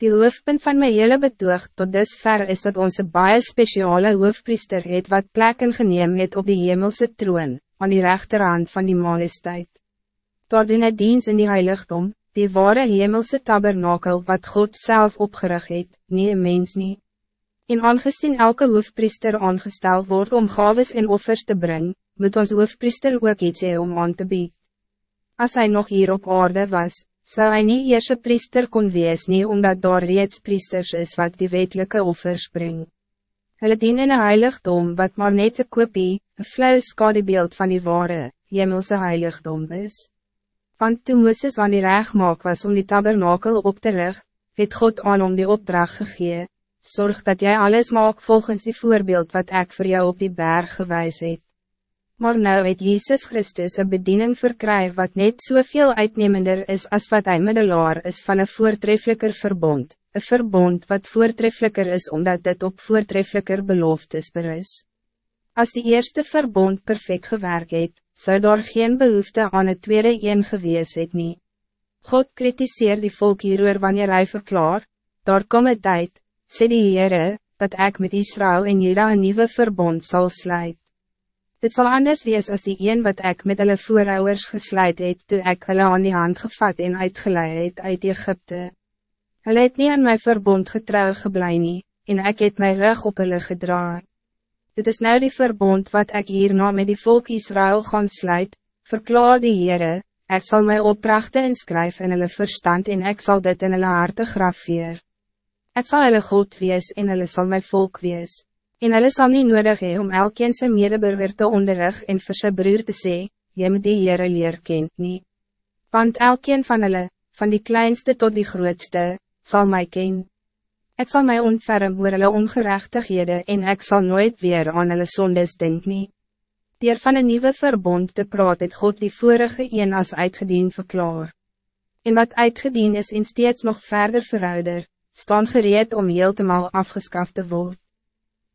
Die hoofdpunt van mijn hele betoog tot dusver is dat onze baie speciale hoofdpriester het wat plek ingeneem het op die hemelse troon, aan die rechterhand van die majesteit. Daar doen het diens in die heiligdom, die ware hemelse tabernakel wat God zelf opgerig het, nie een mens nie. En aangezien elke hoofdpriester aangestel wordt om gaves en offers te brengen, moet ons hoofdpriester ook iets hee om aan te bieden. Als hij nog hier op aarde was, zou hij niet eerst een priester kon wees nie, omdat daar reeds priesters is wat die wetelike offers bring. Hulle dien in een heiligdom wat maar net een kopie, een flauw skadebeeld van die ware, hemelse heiligdom is. Want toen Mooses van die rechtmaak was om die tabernakel op te rug, het God aan om die opdracht gegee, zorg dat jij alles maak volgens die voorbeeld wat ik voor jou op die berg gewijs het. Maar nou het Jezus Christus een bediening verkry wat net soveel uitnemender is als wat hij middelaar is van een voortreffelijker verbond, een verbond wat voortreffelijker is omdat dit op voortreffelijker beloftes berus. Als die eerste verbond perfect gewerkt het, zou daar geen behoefte aan het tweede een gewees het nie. God kritiseer die volk hieroor wanneer hij verklaar, daar kom het tijd, sê die Heere, dat ik met Israël en Juda een nieuwe verbond zal sluiten. Dit zal anders wees als die een wat ik met hulle voorouders gesluit het, toe ek hulle aan die hand gevat en uitgeleid het uit Egypte. Hulle het nie aan my verbond getrouw geblei nie, en ek het my rug op hulle gedra. Dit is nou die verbond wat ik hierna met die volk Israël gaan sluit, verklaar die Heere, ek sal my opdrachten inskryf in hulle verstand en ek zal dit in hulle harte grafeer. Ek sal hulle God wees en hulle sal my volk wees. En hulle sal nie nodig hee om elkeen sy medeburger te onderrig en vir sy broer te sê, jy moet die Heere leer kent nie. Want elkeen van hulle, van die kleinste tot die grootste, zal mij ken. Ik zal mij ontferm oor hulle ongerechtighede en ik zal nooit weer aan hulle sondes denk nie. Dier van een nieuwe verbond te praat het God die vorige een als uitgedien verklaar. En wat uitgedien is en steeds nog verder verouder, staan gereed om heeltemal afgeskaft te worden.